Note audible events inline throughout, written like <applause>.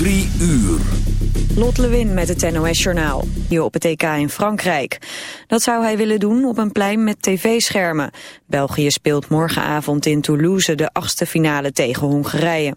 Drie uur. Lot Lewin met het NOS-journaal. Hier op het EK in Frankrijk. Dat zou hij willen doen op een plein met tv-schermen. België speelt morgenavond in Toulouse de achtste finale tegen Hongarije.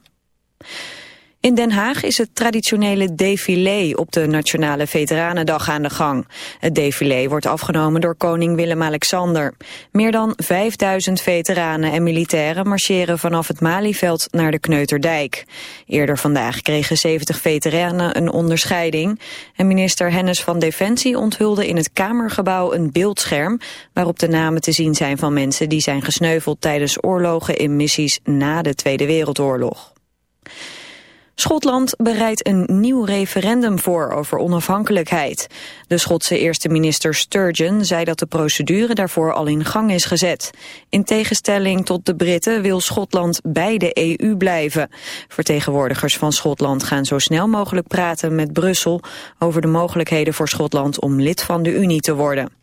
In Den Haag is het traditionele défilé op de Nationale Veteranendag aan de gang. Het défilé wordt afgenomen door koning Willem-Alexander. Meer dan 5000 veteranen en militairen marcheren vanaf het Malieveld naar de Kneuterdijk. Eerder vandaag kregen 70 veteranen een onderscheiding. En minister Hennis van Defensie onthulde in het Kamergebouw een beeldscherm... waarop de namen te zien zijn van mensen die zijn gesneuveld tijdens oorlogen in missies na de Tweede Wereldoorlog. Schotland bereidt een nieuw referendum voor over onafhankelijkheid. De Schotse eerste minister Sturgeon zei dat de procedure daarvoor al in gang is gezet. In tegenstelling tot de Britten wil Schotland bij de EU blijven. Vertegenwoordigers van Schotland gaan zo snel mogelijk praten met Brussel over de mogelijkheden voor Schotland om lid van de Unie te worden.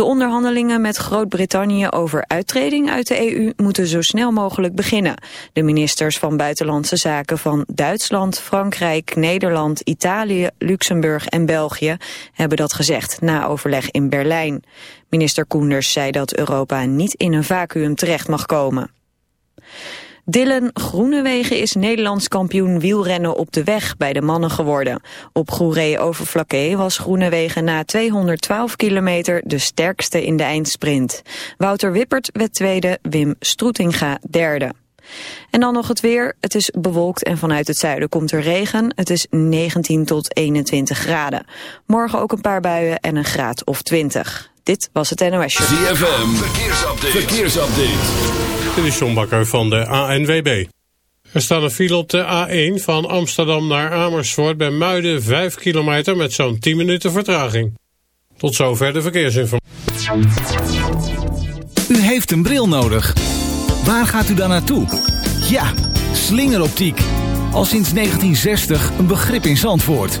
De onderhandelingen met Groot-Brittannië over uittreding uit de EU moeten zo snel mogelijk beginnen. De ministers van Buitenlandse Zaken van Duitsland, Frankrijk, Nederland, Italië, Luxemburg en België hebben dat gezegd na overleg in Berlijn. Minister Koenders zei dat Europa niet in een vacuüm terecht mag komen. Dylan Groenewegen is Nederlands kampioen wielrennen op de weg bij de mannen geworden. Op Goeree Overflakkee was Groenewegen na 212 kilometer de sterkste in de eindsprint. Wouter Wippert werd tweede, Wim Stroetinga derde. En dan nog het weer. Het is bewolkt en vanuit het zuiden komt er regen. Het is 19 tot 21 graden. Morgen ook een paar buien en een graad of 20. Dit was het NOS Show. ZFM, verkeersupdate. verkeersupdate. Dit is John Bakker van de ANWB. Er staat een file op de A1 van Amsterdam naar Amersfoort bij Muiden 5 kilometer met zo'n 10 minuten vertraging. Tot zover de verkeersinformatie. U heeft een bril nodig. Waar gaat u dan naartoe? Ja, slingeroptiek. Al sinds 1960 een begrip in Zandvoort.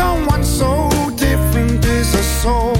Someone so different is a soul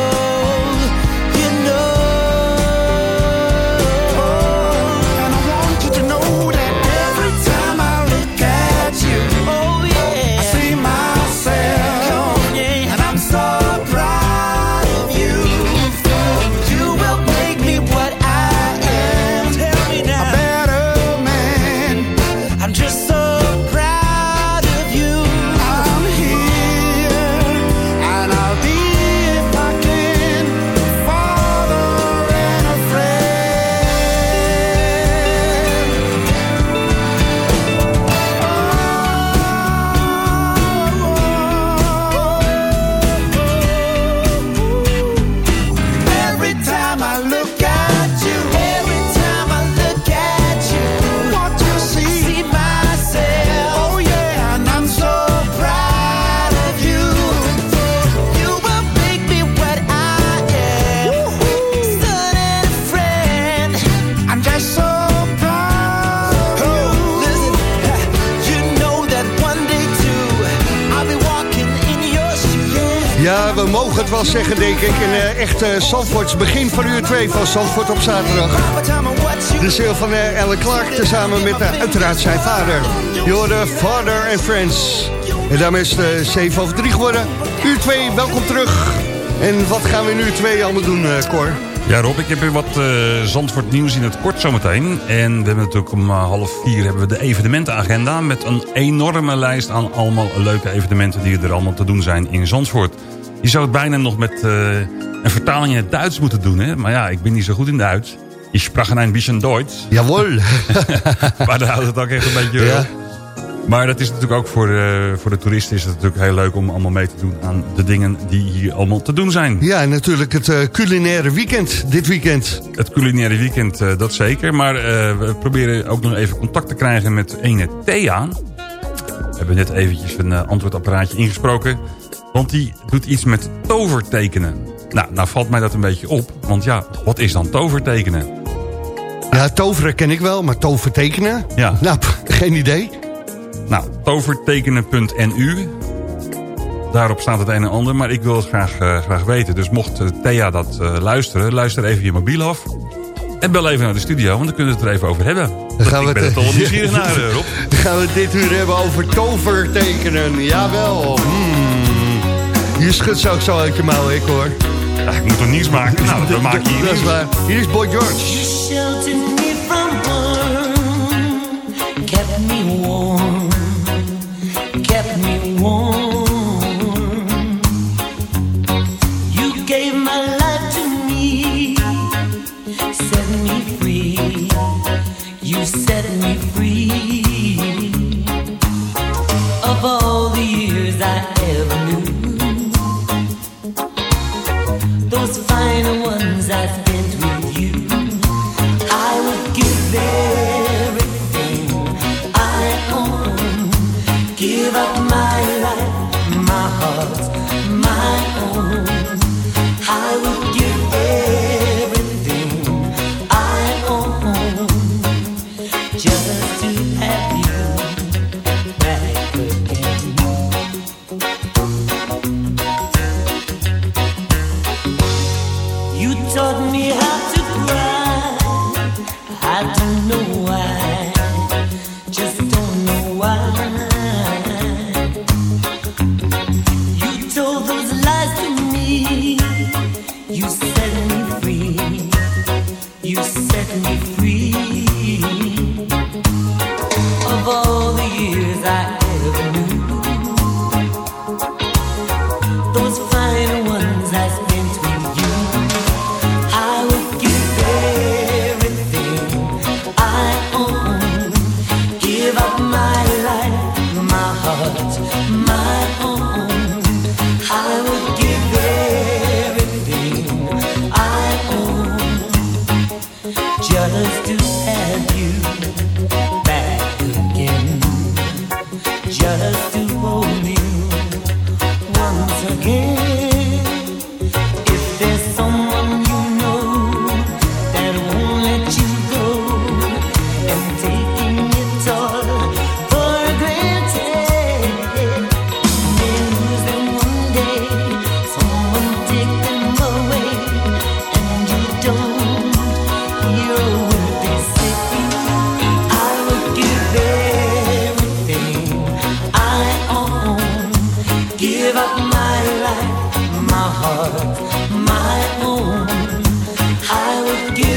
Wel zeggen, denk ik. Een uh, echt uh, Zandvoorts begin van uur 2 van Zandvoort op zaterdag. De zeel van uh, Ellen Clark, tezamen met uiteraard zijn vader. Jorde Father and Friends. En daarmee is het 7 over 3 geworden. Uur 2, welkom terug. En wat gaan we in uur 2 allemaal doen, Cor? Ja Rob, ik heb weer wat Zandvoort nieuws in het kort zometeen. En we hebben natuurlijk om uh, half vier hebben we de evenementenagenda... met een enorme lijst aan allemaal leuke evenementen... die er allemaal te doen zijn in Zandvoort. Je zou het bijna nog met uh, een vertaling in het Duits moeten doen. Hè? Maar ja, ik ben niet zo goed in Duits. Je sprak een bisschen Duits. Jawohl. <laughs> maar dan houdt het ook echt een beetje ja. Maar dat is natuurlijk ook voor, uh, voor de toeristen is het natuurlijk heel leuk om allemaal mee te doen aan de dingen die hier allemaal te doen zijn. Ja, en natuurlijk het uh, culinaire weekend dit weekend. Het culinaire weekend, uh, dat zeker. Maar we proberen ook nog even contact te krijgen met ene Thea. We hebben net eventjes een antwoordapparaatje ingesproken. Want die doet iets met tovertekenen. Nou, nou valt mij dat een beetje op. Want ja, wat is dan tovertekenen? Ja, toveren ken ik wel, maar tovertekenen? Ja. Nou, <laughs> geen idee. Nou, tovertekenen.nu. Daarop staat het een en ander, maar ik wil het graag, uh, graag weten. Dus mocht uh, Thea dat uh, luisteren, luister even je mobiel af. En bel even naar de studio, want dan kunnen we het er even over hebben. Dan gaan we ben het toch nieuwsgierig naar, <laughs> Rob. Dan gaan we dit uur hebben over tovertekenen. Jawel. Hmm. Je schudt ook zo uit je mouw, ik hoor. Ja, ik moet er niets maken. <laughs> Nou, maak je hier Dat is waar. Hier is Boy George. kept me warm,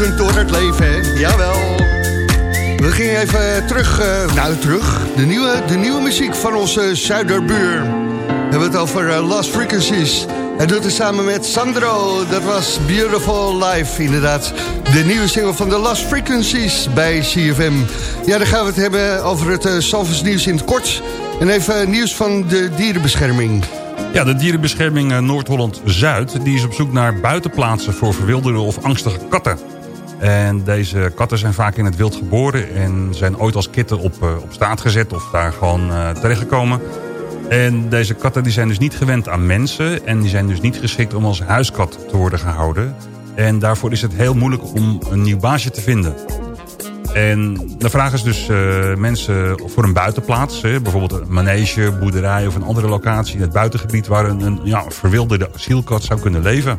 fluitend door het leven, hè? Jawel. We gingen even terug, eh, nou terug, de nieuwe, de nieuwe muziek van onze zuiderbuur. We hebben het over eh, Lost Frequencies. Hij doet het samen met Sandro, dat was Beautiful Life, inderdaad. De nieuwe single van de Lost Frequencies bij CFM. Ja, dan gaan we het hebben over het uh, nieuws in het kort. En even nieuws van de dierenbescherming. Ja, de dierenbescherming Noord-Holland-Zuid... die is op zoek naar buitenplaatsen voor verwilderde of angstige katten. En deze katten zijn vaak in het wild geboren... en zijn ooit als kitten op, eh, op straat gezet of daar gewoon uh, terechtgekomen. En deze katten die zijn dus niet gewend aan mensen... en die zijn dus niet geschikt om als huiskat te worden gehouden. En daarvoor is het heel moeilijk om een nieuw baasje te vinden. En de vraag is dus uh, mensen voor een buitenplaats. Bijvoorbeeld een manege, boerderij of een andere locatie in het buitengebied... waar een, een ja, verwilderde asielkat zou kunnen leven.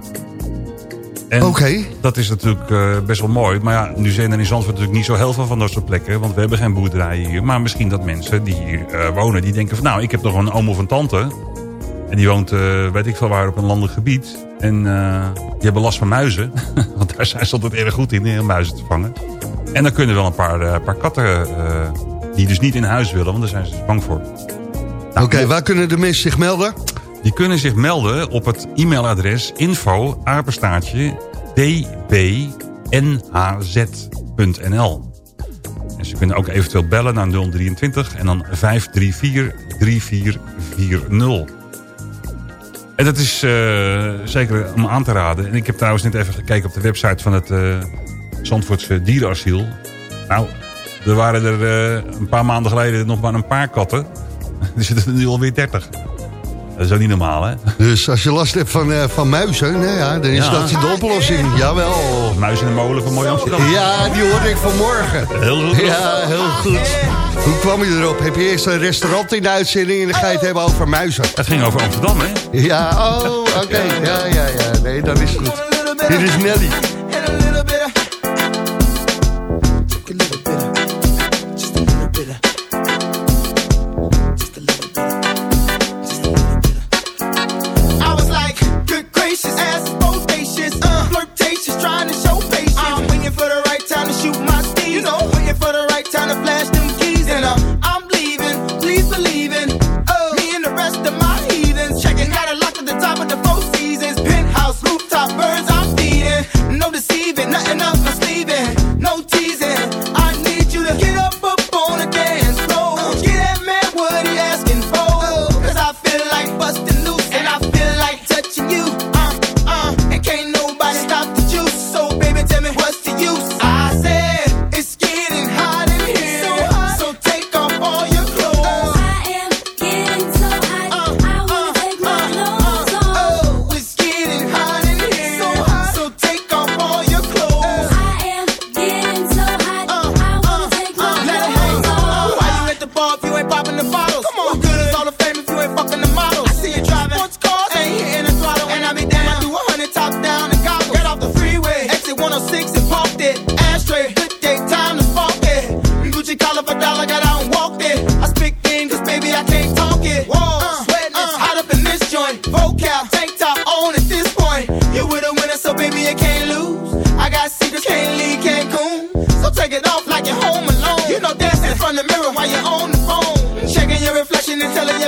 Oké. Dat is natuurlijk uh, best wel mooi. Maar ja, nu zijn er in Zandvoort natuurlijk niet zo heel veel van dat soort plekken. Want we hebben geen boerderijen hier. Maar misschien dat mensen die hier uh, wonen, die denken van... nou, ik heb nog een oom of een tante. En die woont, weet ik veel waar, op een landelijk gebied. En die hebben last van muizen. <laughs> want daar zijn ze altijd erg goed in, in muizen te vangen. En dan kunnen wel een paar, paar katten die dus niet in huis willen, want daar zijn ze dus bang voor. Nou, Oké, okay, waar kunnen de mensen zich melden? Die kunnen zich melden op het e-mailadres info dbnhz.nl. En Ze kunnen ook eventueel bellen naar 023 en dan 534-3440. En dat is eh, zeker om aan te raden. En ik heb trouwens net even gekeken op de website van het uh, Zandvoortse dierenasiel. Nou, er waren er eh, een paar maanden geleden nog maar een paar katten. <laughs> Er zitten er nu alweer 30. Dat is ook niet normaal, hè? Dus als je last hebt van, eh, van muizen, nou ja, dan is Ja. dat de oplossing. Jawel. Muis in de molen van Mooi Amsterdam. Ja, die hoorde ik vanmorgen. Heel goed. Ja, heel goed. Hoe kwam je erop? Heb je eerst een restaurant in de uitzending en dan ga je het hebben over muizen? Het ging over Amsterdam, hè? Ja, oh, oké. Ja, ja, ja. Nee, dan is goed. Hier is Nelly.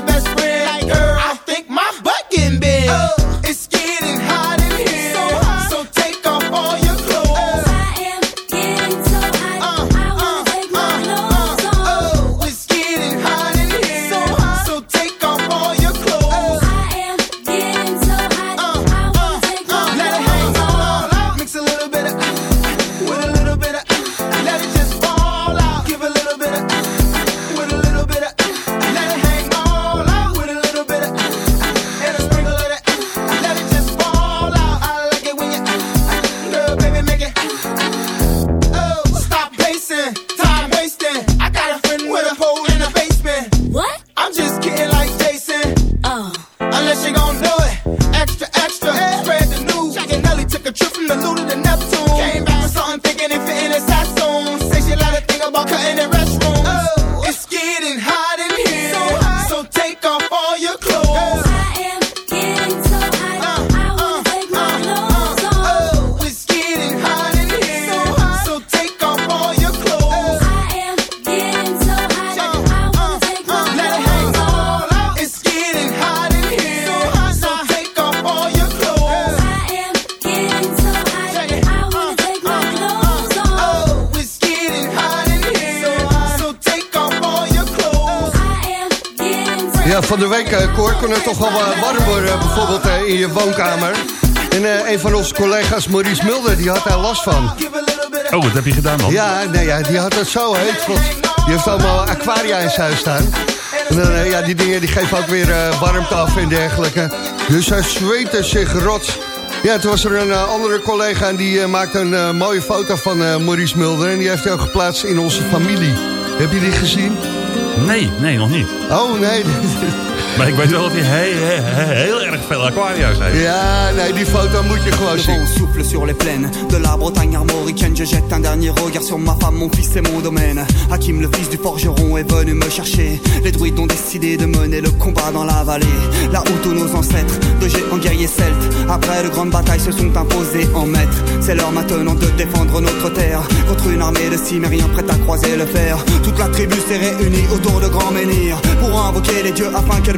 Best friend, like, girl, I think my butt getting big. Last van. Oh, wat heb je gedaan dan? Ja, nee, ja die had het zo heet. Want die heeft allemaal aquaria in zijn huis staan. En dan, eh, ja, die dingen die geven ook weer eh, warmte af en dergelijke. Dus hij zweette zich rot. Ja, toen was er een eh, andere collega en die maakte een mooie foto van Maurice Mulder. En die heeft hij ook geplaatst in onze familie. Heb je die gezien? Nee, nee, nog niet. Oh, nee. <laughs> Maar ik weet wel dat hij heel, heel, heel erg veel aquaria's heeft. Ja, nee, die foto moet je gewoon Le vent souffle sur les plaines de la Bretagne armoricaine. Je jette un dernier regard sur ma femme, mon fils et mon domaine. Hakim, le fils du forgeron, est venu me chercher. Les druides ont décidé de mener le combat dans la vallée. Là où tous nos ancêtres, de géants guerriers celtes, après de grandes batailles, se sont imposés en maîtres. C'est l'heure maintenant de défendre notre terre contre une armée de cimériens prête à croiser le fer. Toute la tribu s'est réunie autour de grands menhirs pour invoquer les dieux afin qu'elle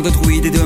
De druides et de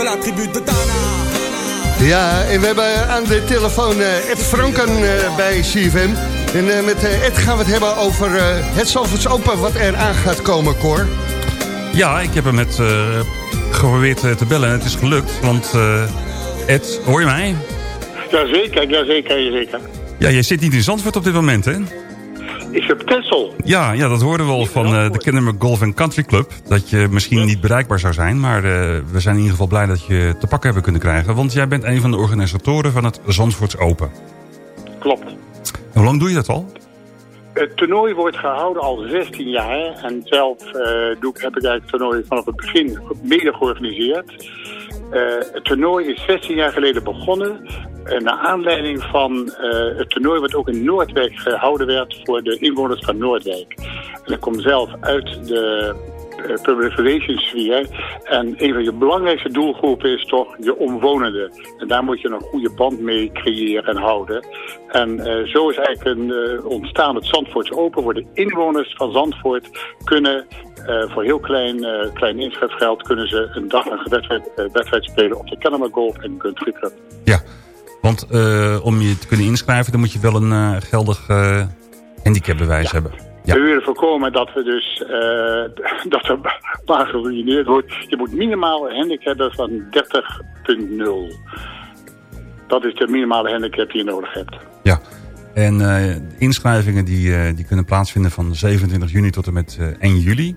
De la tribu de Dana. Ja, en we hebben aan de telefoon eh, Ed Franken eh, bij CFM. En eh, met Ed gaan we het hebben over eh, het Zalvoorts Open wat er aan gaat komen, Cor. Ja, ik heb hem net eh, geprobeerd te bellen en het is gelukt. Want eh, Ed, hoor je mij? Jazeker, jazeker, jazeker. Ja, jij zit niet in Zandvoort op dit moment, hè? Ik heb Tessel. Ja, ja dat hoorden we al van eh, de Kennemer Golf Country Club. Dat je misschien niet bereikbaar zou zijn. Maar eh, we zijn in ieder geval blij dat je te pakken hebben kunnen krijgen. Want jij bent een van de organisatoren van het Zandvoorts Open. Klopt. En hoe lang doe je dat al? Het toernooi wordt gehouden al 16 jaar. En zelf eh, doe heb ik eigenlijk het toernooi vanaf het begin mede georganiseerd. Het toernooi is 16 jaar geleden begonnen. Eh, naar aanleiding van eh, het toernooi wat ook in Noordwijk gehouden werd voor de inwoners van Noordwijk. En ik kom zelf uit de eh, public relations sfeer. En een van je belangrijkste doelgroepen is toch je omwonenden. En daar moet je een goede band mee creëren en houden. En zo is eigenlijk een, ontstaan het Zandvoorts Open. Waar de inwoners van Zandvoort kunnen voor heel klein, klein inschrijfgeld... kunnen ze een dag een wedstrijd, spelen op de Kennemer Golf en Country Club. Ja, want eh, om je te kunnen inschrijven... dan moet je wel een eh, geldig eh, handicapbewijs hebben. Ja. We willen voorkomen dat, we dus, eh, <laughs> dat er <laughs> maar geruineerd wordt. Je moet minimaal een handicap hebben van 30.0. Dat is de minimale handicap die je nodig hebt. Ja, en de inschrijvingen die, die kunnen plaatsvinden van 27 juni tot en met eh, 1 juli.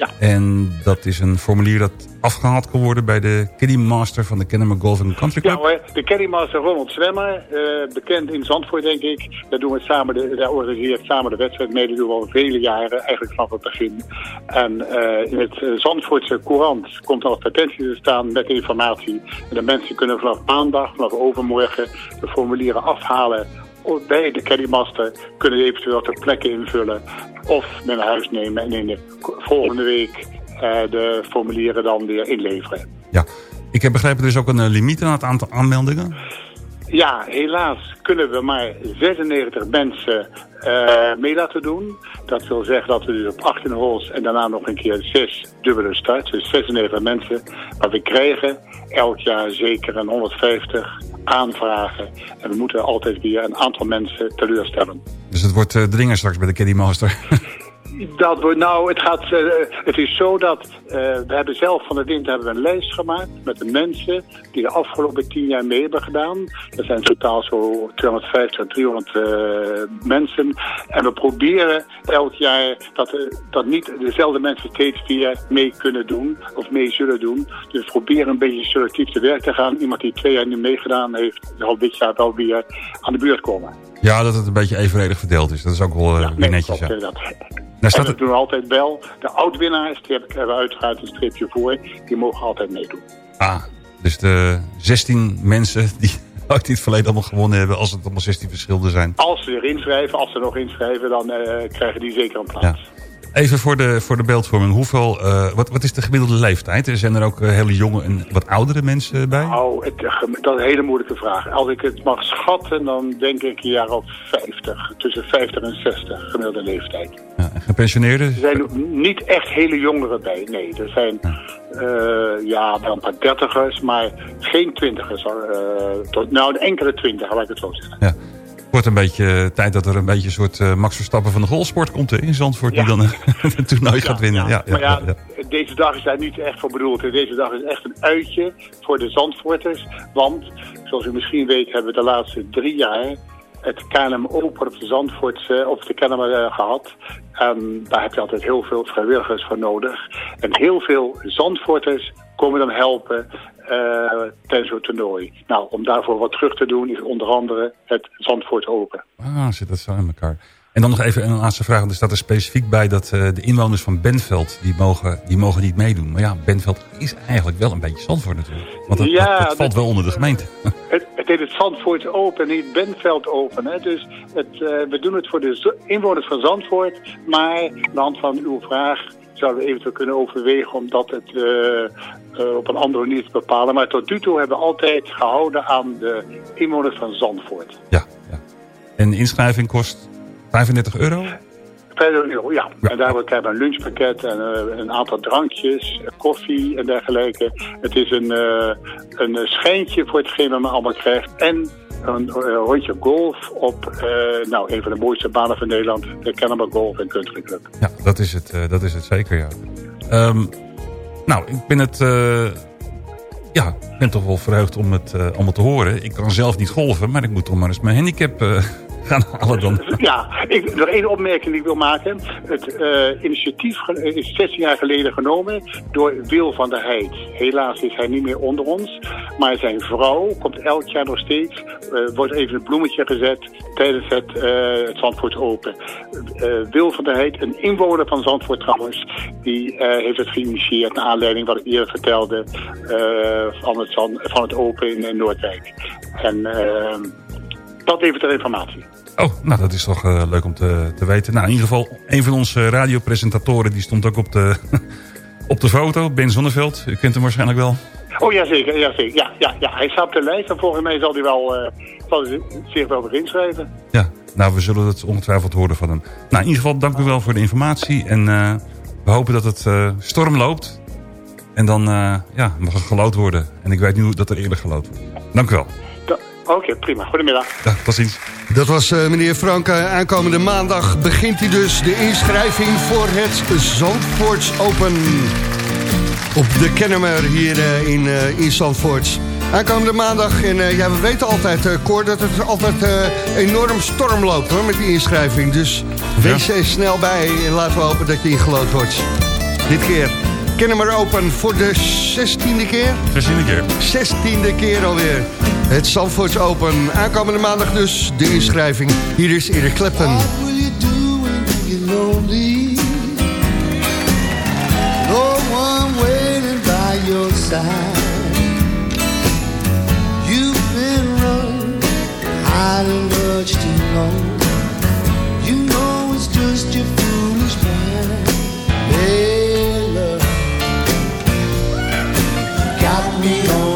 Ja. En dat is een formulier dat afgehaald kan worden bij de Kiddie Master van de Kennemer Golf Country Ja Club. hoor, de Caddymaster Ronald Zwemmer, eh, bekend in Zandvoort denk ik. Daar doen we samen de, daar organiseert samen de wedstrijd mee. Dat doen we al vele jaren, eigenlijk vanaf het begin. En eh, in het eh, Zandvoortse Courant komt al advertentie te staan met informatie. En de mensen kunnen vanaf maandag, vanaf overmorgen, de formulieren afhalen bij de Caddymaster. Kunnen eventueel ter plekke invullen of naar huis nemen. En in de volgende week eh, de formulieren dan weer inleveren. Ja. Ik heb begrepen, er is ook een eh, limiet aan het aantal aanmeldingen. Ja, helaas kunnen we maar 96 mensen eh, mee laten doen. Dat wil zeggen dat we dus op 18 holes en daarna nog een keer zes dubbele starts. Dus 96 mensen. Maar we krijgen elk jaar zeker een 150 aanvragen. En we moeten altijd weer een aantal mensen teleurstellen. Dus het wordt dringen straks bij de Kiddie Master. <laughs> Dat wordt, nou, het, gaat, eh, het is zo dat eh, we hebben zelf van de winter hebben we een lijst gemaakt met de mensen die de afgelopen tien jaar mee hebben gedaan. Dat zijn totaal zo 250, 300 eh, mensen. En we proberen elk jaar dat, dat niet dezelfde mensen steeds weer mee kunnen doen of mee zullen doen. Dus we proberen een beetje selectief te werk te gaan. Iemand die twee jaar niet meegedaan heeft, zal dit jaar wel weer aan de beurt komen. Ja, dat het een beetje evenredig verdeeld is. Dat is ook wel eh, Nee, netjes. klopt, Ja. inderdaad. Daar staat en we het- doen altijd wel. De oud-winnaars, die heb ik er uiteraard een streepje voor, die mogen altijd meedoen. Ah, dus de 16 mensen die <laughs> uit dit verleden allemaal gewonnen hebben... als het allemaal 16 verschillende zijn. Als ze weer inschrijven, als ze nog inschrijven, dan eh, krijgen die zeker een plaats. Even voor de, voor de beeldvorming. Hoeveel, eh, wat, wat is de gemiddelde leeftijd? Zijn er ook eh, hele jonge en wat oudere mensen bij? Nou, het, dat is een hele moeilijke vraag. Als ik het mag schatten, dan denk ik een jaar of 50. Tussen 50 en 60 gemiddelde leeftijd. Ja, en gepensioneerden? Er zijn niet echt hele jongeren bij. Nee, er zijn eh, ja, wel een paar dertigers, maar geen twintigers. eh, tot, nou, een enkele twintig, laat ik het zo zeggen. Ja. Het wordt een beetje eh, tijd dat er een beetje een soort eh, Max Verstappen van de golfsport komt hè, in Zandvoort. Die dan <laughs> eh, het toernooi gaat winnen. Ja, maar ja, deze dag is daar niet echt voor bedoeld. Deze dag is echt een uitje voor de Zandvoorters. Want, zoals u misschien weet, hebben we de laatste drie jaar het KLM Open op de Zandvoortse, op de eh, gehad. En daar heb je altijd heel veel vrijwilligers voor nodig. En heel veel Zandvoorters komen dan helpen eh tijdens zo'n toernooi. Nou, om daarvoor wat terug te doen is onder andere het Zandvoort Open. Ah, zit dat zo in elkaar. En dan nog even een laatste vraag. Er staat er specifiek bij dat eh, de inwoners van Benveld... Die mogen, die mogen niet meedoen. Maar ja, Benveld is eigenlijk wel een beetje Zandvoort natuurlijk. Want Ja, dat valt wel onder de gemeente. <laughs> Het, het heet het Zandvoort Open, niet het Benveld Open. Hè? Dus het, eh, we doen het voor de inwoners van Zandvoort. Maar aan de hand van uw vraag zouden we eventueel kunnen overwegen om dat het eh, eh, op een andere manier te bepalen. Maar tot nu toe hebben we altijd gehouden aan de inwoners van Zandvoort. En de inschrijving kost 35 euro? 5 euro, ja. En daar krijgen we een lunchpakket en eh, een aantal drankjes, koffie en dergelijke. Het is een, een schijntje voor hetgeen wat men allemaal krijgt. En een eh, rondje golf op eh, nou, een van de mooiste banen van Nederland, de Kennemer Golf en Country Club. Ja, dat is het, eh, dat is het zeker, ja. Ehm, nou, ik ben het... ja, ben toch wel verheugd om het allemaal te horen. Ik kan zelf niet golven, maar ik moet toch maar eens mijn handicap gaan halen dan. Ja, ik, nog één opmerking die ik wil maken. Het eh, initiatief ge- is 16 jaar geleden genomen door Wil van der Heid. Helaas is hij niet meer onder ons. Maar zijn vrouw komt elk jaar nog steeds. eh, wordt even een bloemetje gezet tijdens het, eh het Zandvoort Open. Eh, Wil van der Heid, een inwoner van Zandvoort trouwens, die eh, heeft het geïnitieerd naar aanleiding wat ik eerder vertelde eh, van, het, van het Open in, eh, Noordwijk. En eh, dat even ter informatie. Oh, nou dat is toch eh, leuk om te, te weten. Nou, in ieder geval, een van onze radiopresentatoren... die stond ook op de, <laughs> op de foto, Ben Zonneveld. U kent hem waarschijnlijk wel. Oh, jazeker, jazeker. Ja, ja, ja. Hij staat op de lijst en volgens mij zal hij, wel, eh, zal hij zich wel weer inschrijven. Ja, nou, we zullen het ongetwijfeld horen van hem. Nou, in ieder geval, dank u wel voor de informatie. En eh, we hopen dat het storm loopt. En dan ja, mag er gelood worden. En ik weet nu dat er eerder gelood wordt. Dank u wel. Oké, prima. Goedemiddag. Ja, tot ziens. Dat was eh, meneer Frank. Eh, aankomende maandag begint hij dus de inschrijving voor het Zandvoorts Open. Op de Kennemer hier eh, in, in Zandvoort. Aankomende maandag. En eh, ja, we weten altijd, eh Cor, dat het altijd eh, enorm storm loopt hoor, met die inschrijving. Dus wees er snel bij en laten we hopen dat je ingelood wordt. Dit keer Kennen maar open voor de 16e keer? 16e keer. 16e keer alweer. Het Zandvoorts Open. Aankomende maandag dus de inschrijving. Hier is Erik Clapton. What will you do when you get lonely? No one waiting by your side. You've been running, hiding much too long. You know it's just your foolish mind. Hey, me. on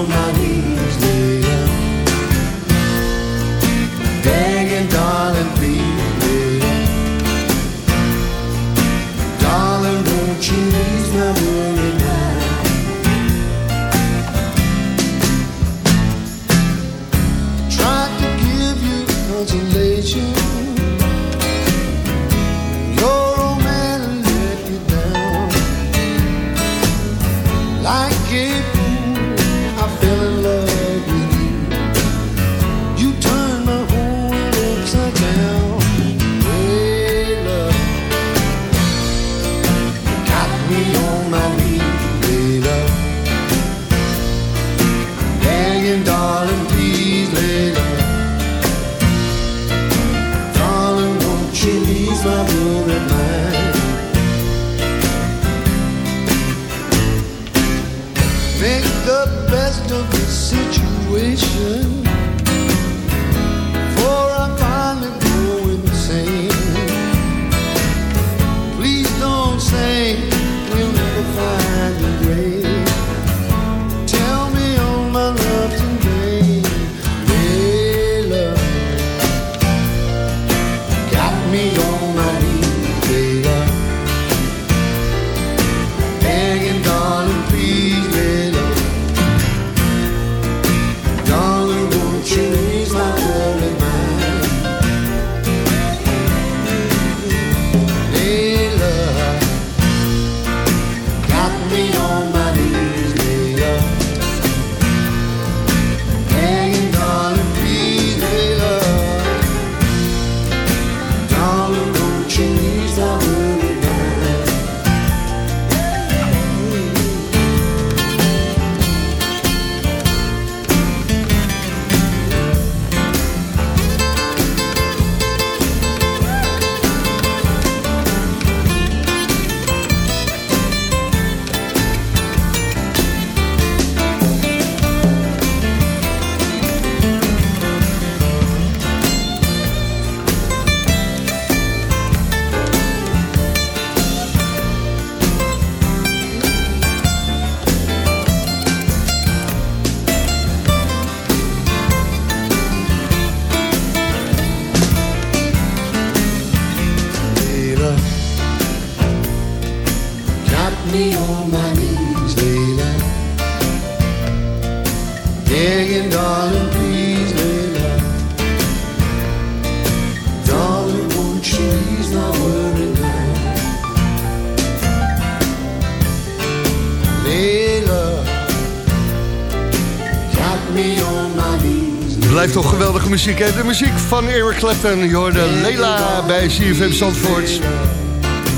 muziek? De muziek van Eric Clapton. Je hoorde Leila bij CFM Zandvoort.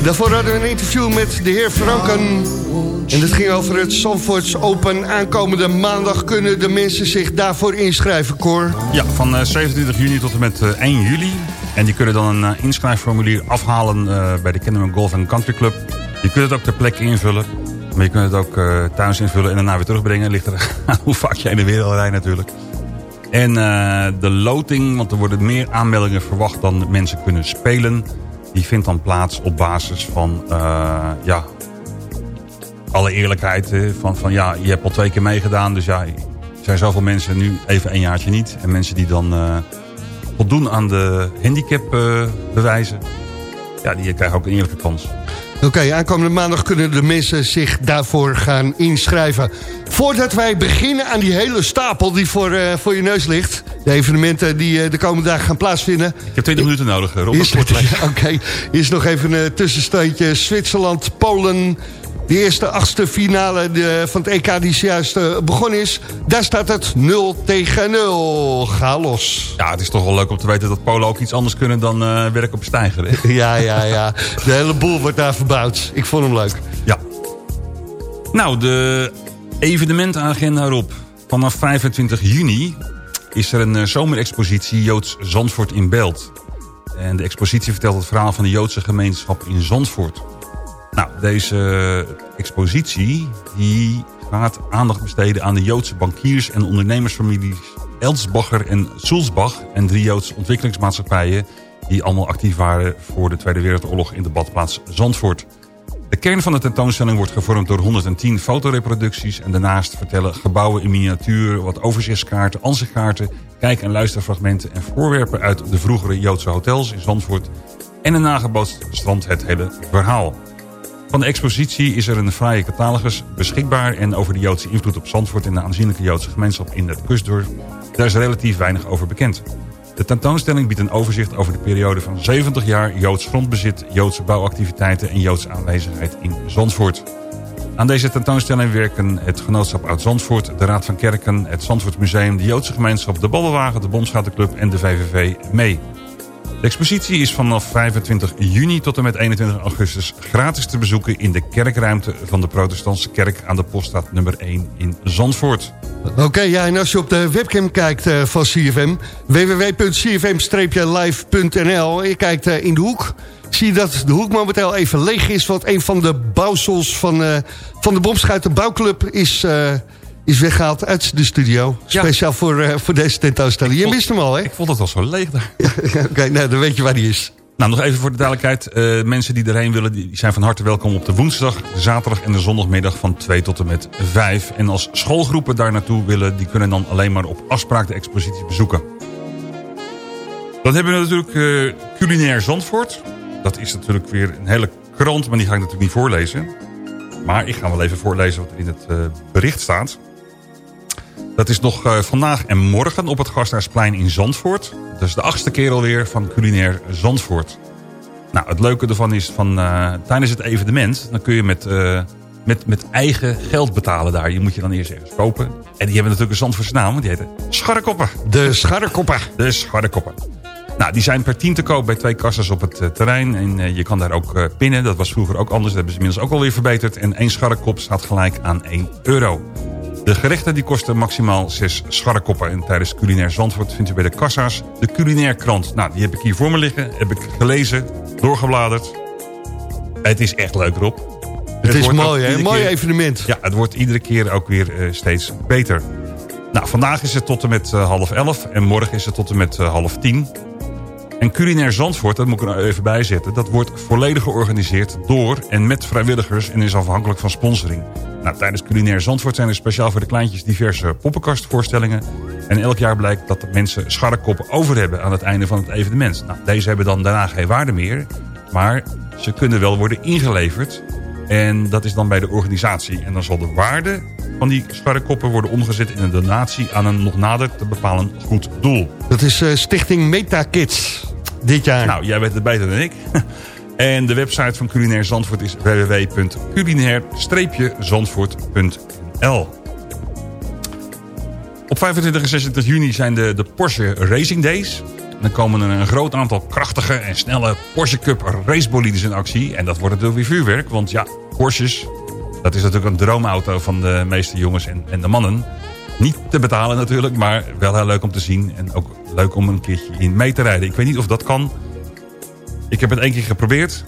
Daarvoor hadden we een interview met de heer Franken. En dat ging over het Zandvoorts Open. Aankomende maandag kunnen de mensen zich daarvoor inschrijven, Cor. Ja, van eh, 27 juni tot en met eh, 1 juli. En die kunnen dan een eh, inschrijfformulier afhalen eh, bij de Kennemer Golf Country Club. Je kunt het ook ter plekke invullen. Maar je kunt het ook eh, thuis invullen en daarna weer terugbrengen. Ligt er <laughs> hoe vaak jij in de wereld rijdt natuurlijk. En eh, de loting, want er worden meer aanmeldingen verwacht dan mensen kunnen spelen. Die vindt dan plaats op basis van, eh, ja, alle eerlijkheid. hè, Van, van ja, je hebt al twee keer meegedaan, dus ja, er zijn zoveel mensen nu even een jaartje niet. En mensen die dan eh, voldoen aan de handicap eh, bewijzen, ja, die krijgen ook een eerlijke kans. Oké, aankomende maandag kunnen de mensen zich daarvoor gaan inschrijven. Voordat wij beginnen aan die hele stapel die voor, eh, voor je neus ligt... de evenementen die eh, de komende dagen gaan plaatsvinden... Ik heb 20 minuten nodig, Rob. <laughs> Oké, is nog even een tussenstandje. Zwitserland, Polen, De eerste achtste finale de, van het EK die zojuist uh, begonnen is. Daar staat het 0 tegen 0. Ga los. Ja, het is toch wel leuk om te weten dat Polen ook iets anders kunnen dan uh, werk op stijger. Hè? <laughs> ja, ja, ja. De hele boel wordt daar verbouwd. Ik vond hem leuk. Ja. Nou, de evenementenagenda erop. Vanaf 25 juni is er een eh, zomerexpositie Joods Zandvoort in beeld. En de expositie vertelt het verhaal van de Joodse gemeenschap in Zandvoort. Nou, deze expositie die gaat aandacht besteden aan de Joodse bankiers en ondernemersfamilies Elsbacher en Sulzbach en drie Joodse ontwikkelingsmaatschappijen die allemaal actief waren voor de Tweede Wereldoorlog in de badplaats Zandvoort. De kern van de tentoonstelling wordt gevormd door 110 fotoreproducties... en daarnaast vertellen gebouwen in miniatuur, wat overzichtskaarten, ansichtkaarten... kijk- en luisterfragmenten en voorwerpen uit de vroegere Joodse hotels in Zandvoort... en een nagebootst strand het hele verhaal. Van de expositie is er een fraaie catalogus beschikbaar... en over de Joodse invloed op Zandvoort en de aanzienlijke Joodse gemeenschap in het kustdorp... daar is relatief weinig over bekend. De tentoonstelling biedt een overzicht over de periode van 70 jaar Joods grondbezit, Joodse bouwactiviteiten en Joodse aanwezigheid in Zandvoort. Aan deze tentoonstelling werken het Genootschap Oud Zandvoort, de Raad van Kerken, het Zandvoortsmuseum, de Joodse Gemeenschap, de Babbelwagen, de Bomschatenclub en de VVV mee. De expositie is vanaf 25 juni tot en met 21 augustus gratis te bezoeken in de kerkruimte van de protestantse kerk aan de poststraat nummer 1 in Zandvoort. Oké, ja, en als je op de webcam kijkt eh, van CFM, www.cfm-live.nl, en je kijkt eh, in de hoek, zie je dat de hoek momenteel even leeg is, want een van de bouwsels van, eh, van de Bomschuiten Bouwclub is, is weggehaald uit de studio. Ja. Speciaal voor, eh, voor deze tentoonstelling. Je mist hem al, hè? Ik vond het al zo leeg daar. <laughs> Oké, nou, dan weet je waar die is. Nou, nog even voor de duidelijkheid. eh, mensen die erheen willen, die zijn van harte welkom op de woensdag, de zaterdag en de zondagmiddag van 2 tot en met 5. En als schoolgroepen daar naartoe willen, die kunnen dan alleen maar op afspraak de expositie bezoeken. Dan hebben we natuurlijk eh, Culinair Zandvoort. Dat is natuurlijk weer een hele krant, maar die ga ik natuurlijk niet voorlezen. Maar ik ga wel even voorlezen wat er in het bericht staat. Dat is nog eh, vandaag en morgen op het Gasthuisplein in Zandvoort. Dat is de achtste keer alweer van Culinair Zandvoort. Nou, het leuke ervan is, van, eh, tijdens het evenement... dan kun je met, eh, met, met eigen geld betalen daar. Je moet je dan eerst ergens kopen. En die hebben natuurlijk een Zandvoortse naam, want die heette Scharrekoppen. De Scharrekoppen. De Scharrekoppen. Nou, die zijn per tien te koop bij twee kassas op het terrein. En je kan daar ook pinnen. Dat was vroeger ook anders. Dat hebben ze inmiddels ook alweer verbeterd. En één scharrekop staat gelijk aan 1 euro. De gerechten die kosten maximaal 6 scharrekoppen. En tijdens Culinair Zandvoort vindt u bij de kassa's de Culinair Krant. Nou, die heb ik hier voor me liggen. Heb ik gelezen, doorgebladerd. Het is echt leuk erop. Het is mooi, hè? iedere Mooi keer- evenement. Ja, het wordt iedere keer ook weer eh, steeds beter. Nou, vandaag is het tot en met eh, half elf. En morgen is het tot en met eh, half tien. En Culinair Zandvoort, dat moet ik er nou even bij zetten... dat wordt volledig georganiseerd door en met vrijwilligers... en is afhankelijk van sponsoring. Nou, tijdens Culinair Zandvoort zijn er speciaal voor de kleintjes... diverse poppenkastvoorstellingen. En elk jaar blijkt dat de mensen scharrekoppen over hebben... aan het einde van het evenement. Nou, deze hebben dan daarna geen waarde meer... maar ze kunnen wel worden ingeleverd... En dat is dan bij de organisatie. En dan zal de waarde van die scharrekoppen worden omgezet in een donatie... aan een nog nader te bepalen goed doel. Dat is eh, Stichting Meta Kids dit jaar. Nou, jij weet het beter dan ik. <laughs> En de website van Culinair Zandvoort is www.culinair-zandvoort.nl Op 25 en 26 juni zijn de, de Porsche Racing Days. Dan komen er een groot aantal krachtige en snelle Porsche Cup racebolides in actie. En dat wordt natuurlijk weer vuurwerk, want ja, Porsches... dat is natuurlijk een droomauto van de meeste jongens en, en de mannen. Niet te betalen natuurlijk, maar wel heel leuk om te zien. En ook leuk om een keertje in mee te rijden. Ik weet niet of dat kan. Ik heb het één keer geprobeerd.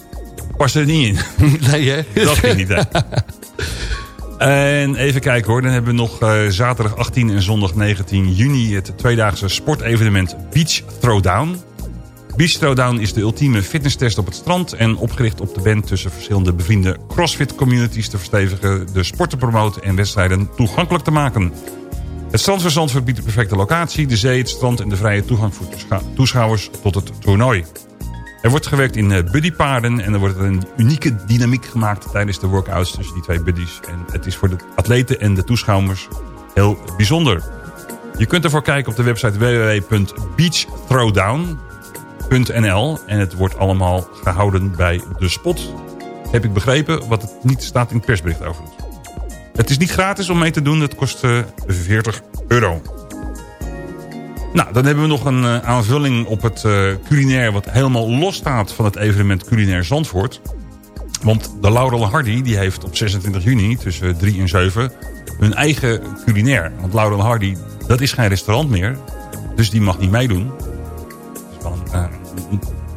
Past er niet in. <laughs> Nee, hè? <laughs> Dat ging niet, hè? En even kijken hoor, dan hebben we nog eh, zaterdag 18 en zondag 19 juni... het tweedaagse sportevenement Beach Throwdown. Beach Throwdown is de ultieme fitnesstest op het strand... en opgericht op de band tussen verschillende bevriende crossfit-communities... te verstevigen, de sport te promoten en wedstrijden toegankelijk te maken. Het strand van Zandvoort biedt de perfecte locatie... de zee, het strand en de vrije toegang voor toeschouwers tot het toernooi. Er wordt gewerkt in eh, buddypaarden en er wordt een unieke dynamiek gemaakt tijdens de workouts tussen die twee buddies. En het is voor de atleten en de toeschouwers heel bijzonder. Je kunt ervoor kijken op de website www.beachthrowdown.nl en het wordt allemaal gehouden bij de spot. Heb ik begrepen, wat het niet staat in het persbericht overigens. Het is niet gratis om mee te doen, het kost eh, 40 euro. Nou, dan hebben we nog een eh, aanvulling op het eh, culinair... wat helemaal los staat van het evenement Culinair Zandvoort. Want de Laurel Hardy die heeft op 26 juni tussen 3 en 7 hun eigen culinair. Want Laurel Hardy, dat is geen restaurant meer. Dus die mag niet meedoen. Het is wel een, eh,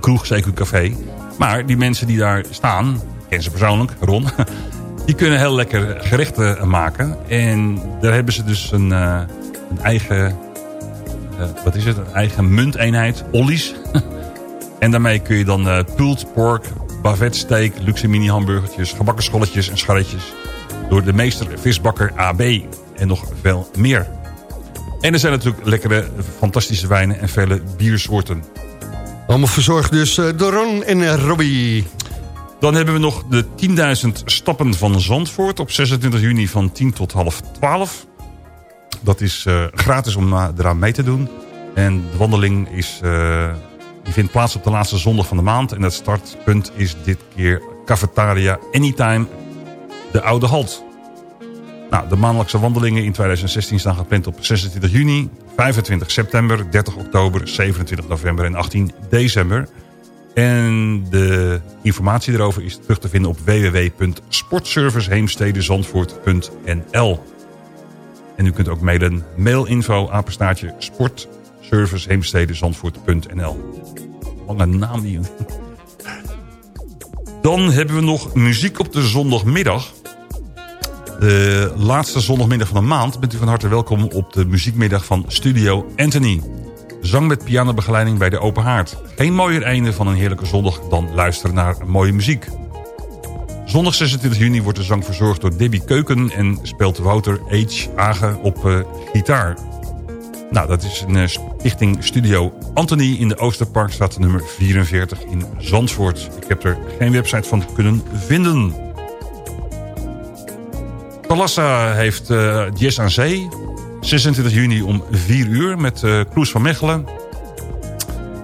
kroeg, zeker café. Maar die mensen die daar staan, ken ze persoonlijk, Ron... <laughs> die kunnen heel lekker gerechten maken. En daar hebben ze dus een, een eigen... eh, wat is het? Een eigen munteenheid, Ollies. <laughs> en daarmee kun je dan eh pulled pork, bavet steak, luxe mini hamburgertjes, gebakken scholletjes en scharretjes. Door de meester visbakker AB en nog veel meer. En er zijn natuurlijk lekkere, fantastische wijnen en vele biersoorten. Allemaal verzorgd dus eh, door Ron en Robbie. Dan hebben we nog de 10.000 stappen van Zandvoort op 26 juni van 10 tot half 12. Dat is eh, gratis om eraan mee te doen. En de wandeling is, eh, die vindt plaats op de laatste zondag van de maand. En het startpunt is dit keer Cafetaria Anytime, de Oude Halt. Nou, de maandelijkse wandelingen in 2016 staan gepland op 26 juni, 25 september, 30 oktober, 27 november en 18 december. En de informatie erover is terug te vinden op www.sportserviceheemstedenzandvoort.nl En u kunt ook mailen mailinfo apenstaartje sportserviceheemstedenzandvoort.nl Lange naam die... Dan hebben we nog muziek op de zondagmiddag. De laatste zondagmiddag van de maand bent u van harte welkom op de muziekmiddag van Studio Anthony. Zang met pianobegeleiding bij de Open Haard. Geen mooier einde van een heerlijke zondag dan luisteren naar mooie muziek. Zondag 26 juni wordt de zang verzorgd door Debbie Keuken... en speelt Wouter H. Agen op eh, gitaar. Nou, dat is een eh, stichting Studio Anthony in de Oosterparkstraat nummer 44 in Zandvoort. Ik heb er geen website van kunnen vinden. Talassa heeft Jazz aan Zee. 26 juni om 4 uur met Kloes van Mechelen.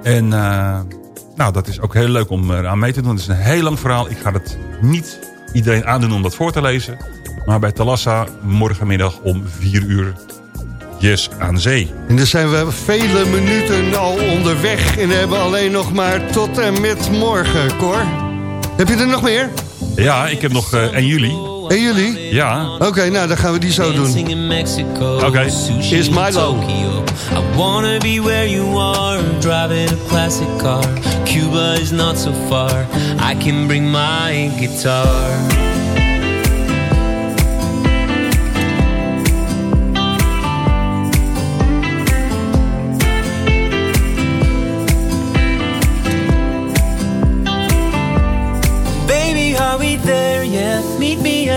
En nou, dat is ook heel leuk om eraan mee te doen. Het is een heel lang verhaal. Ik ga het niet iedereen aandoen om dat voor te lezen. Maar bij Talassa morgenmiddag om 4 uur Yes aan zee. En dan zijn we vele minuten al onderweg. En hebben alleen nog maar tot en met morgen, Cor. Heb je er nog meer? Ja, ik heb nog eh 1 juli. 1 juli? Ja. Oké, nou dan gaan we die zo doen. Oké. Is Milo. I wanna be where you are, driving a classic car. Cuba is not so far. I can bring my guitar.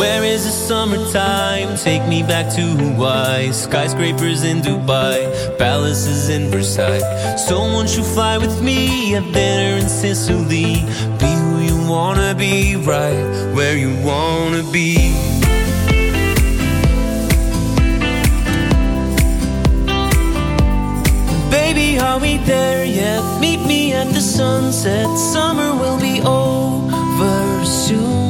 Where is the summertime? Take me back to Hawaii. Skyscrapers in Dubai, palaces in Versailles. Someone should fly with me, I've dinner in Sicily. Be who you wanna be, right where you wanna be. Baby, are we there yet? Meet me at the sunset. Summer will be over soon.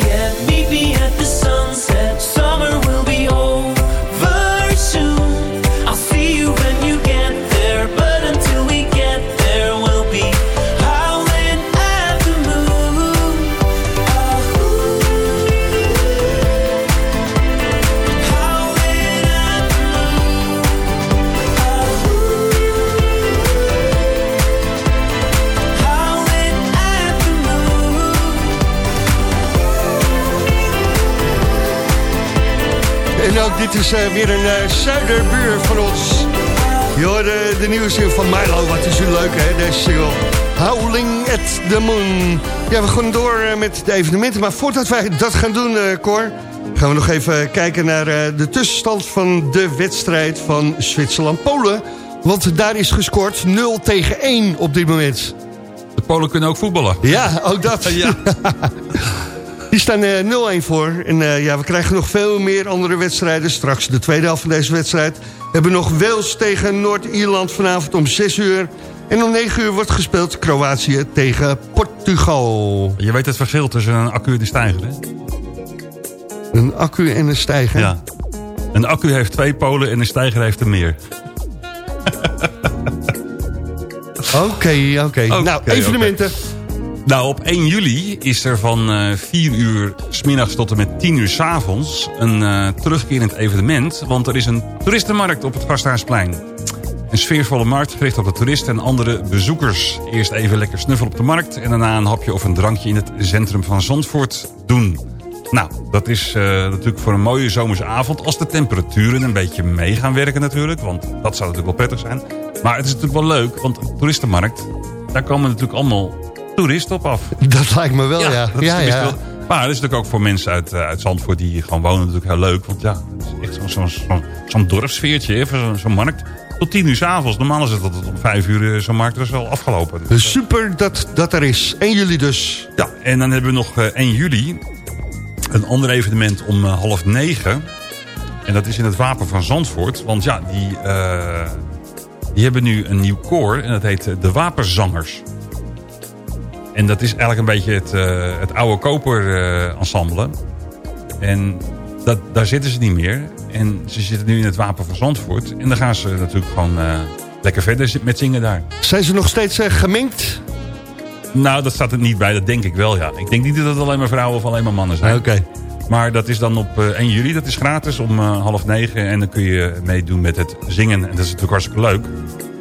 Dit is eh, weer een eh, zuiderbuur van ons. Je hoorde de nieuwe single van Milo. Wat is u leuk, hè, deze single. Howling at the Moon. Ja, we gaan door eh, met de evenementen. Maar voordat wij dat gaan doen, Cor... gaan we nog even kijken naar de tussenstand van de wedstrijd van Zwitserland-Polen. Want daar is gescoord 0 tegen 1 op dit moment. De Polen kunnen ook voetballen. Ja, ook dat. <laughs> Ja. <laughs> Die staan eh, 0-1 voor. En eh, ja, we krijgen nog veel meer andere wedstrijden. Straks de tweede helft van deze wedstrijd. We hebben nog Wales tegen Noord-Ierland vanavond om 6 uur. En om 9 uur wordt gespeeld Kroatië tegen Portugal. Je weet het verschil tussen een accu en een stijger, hè? Een accu en een stijger. Ja. Een accu heeft twee polen en een stijger heeft er meer. <laughs> Oké, oké. Nou, evenementen. Nou, op 1 juli is er van eh 4 uur smiddags tot en met 10 uur s avonds een eh, terugkerend evenement. Want er is een toeristenmarkt op het Gasthuisplein. Een sfeervolle markt gericht op de toeristen en andere bezoekers. Eerst even lekker snuffelen op de markt en daarna een hapje of een drankje in het centrum van Zandvoort doen. Nou, dat is eh, natuurlijk voor een mooie zomerse avond. Als de temperaturen een beetje mee gaan werken natuurlijk. Want dat zou natuurlijk wel prettig zijn. Maar het is natuurlijk wel leuk, want een toeristenmarkt... daar komen natuurlijk allemaal toeristen op af. Dat lijkt me wel, ja. Ja, dat is ja. wel- Maar dat is natuurlijk ook voor mensen uit, eh, uit Zandvoort die hier gewoon wonen natuurlijk heel leuk. Want ja, het is echt zo'n zo'n zo'n dorpsfeertje, hè, zo'n markt. Tot tien uur s'avonds. Normaal is het tot om vijf uur eh, zo'n markt is al afgelopen. Dus, Dus super dat dat er is. 1 juli dus. ja, en dan hebben we nog eh, 1 juli een ander evenement om eh, half negen. En dat is in het Wapen van Zandvoort. Want ja, die, eh, die hebben nu een nieuw koor. En dat heet eh, de Wapenzangers. En dat is eigenlijk een beetje het, eh, het oude koper eh, ensemble. En dat, daar zitten ze niet meer. En ze zitten nu in het Wapen van Zandvoort. En dan gaan ze natuurlijk gewoon eh, lekker verder met zingen daar. Zijn ze nog steeds gemengd? Nou, dat staat er niet bij. Dat denk ik wel, ja. Ik denk niet dat het alleen maar vrouwen of alleen maar mannen zijn. Oké. Maar dat is dan op eh, 1 juli. Dat is gratis om half negen. En dan kun je meedoen met het zingen. En dat is natuurlijk hartstikke leuk.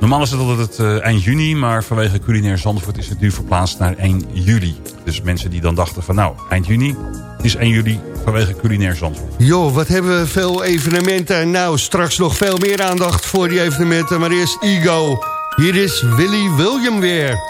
Normaal is het altijd het eh, eind juni. Maar vanwege culinair Zandvoort is het nu verplaatst naar 1 juli. Dus mensen die dan dachten van nou, eind juni. Is 1 juli vanwege culinair Zandvoort. Joh, wat hebben we veel evenementen. Nou, straks nog veel meer aandacht voor die evenementen. Maar eerst Ego. Hier is Willy William weer.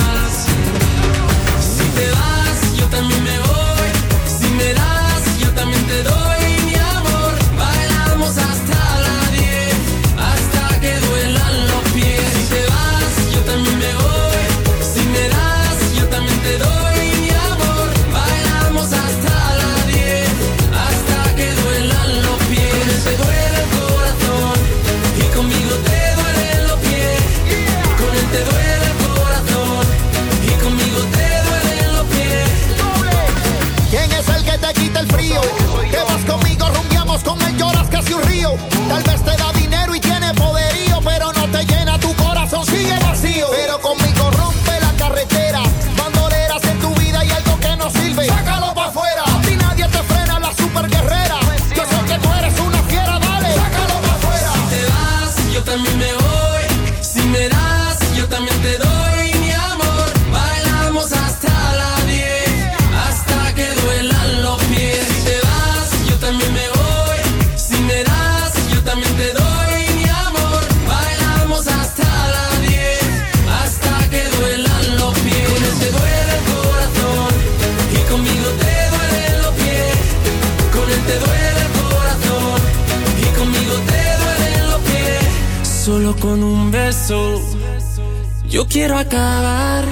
Yo quiero acabar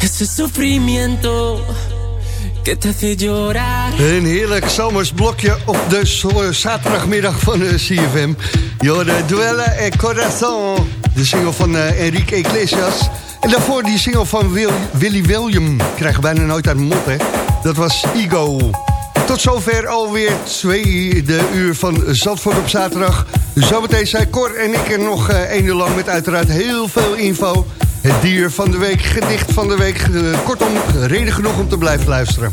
ese sufrimiento que te hace llorar. Een heerlijk zomers blokje op de zo- zaterdagmiddag van de CFM. Jorde Duelle en Corazon. De single van eh, Enrique Iglesias. En daarvoor die single van Wil Willy William. Krijgen bijna nooit uit mond, hè. Dat was Ego. Tot zover alweer tweede uur van Zandvoort op zaterdag. Zometeen zijn Cor en ik er nog eh, één uur lang met uiteraard heel veel info. Het dier van de week, gedicht van de week. eh, kortom, reden genoeg om te blijven luisteren.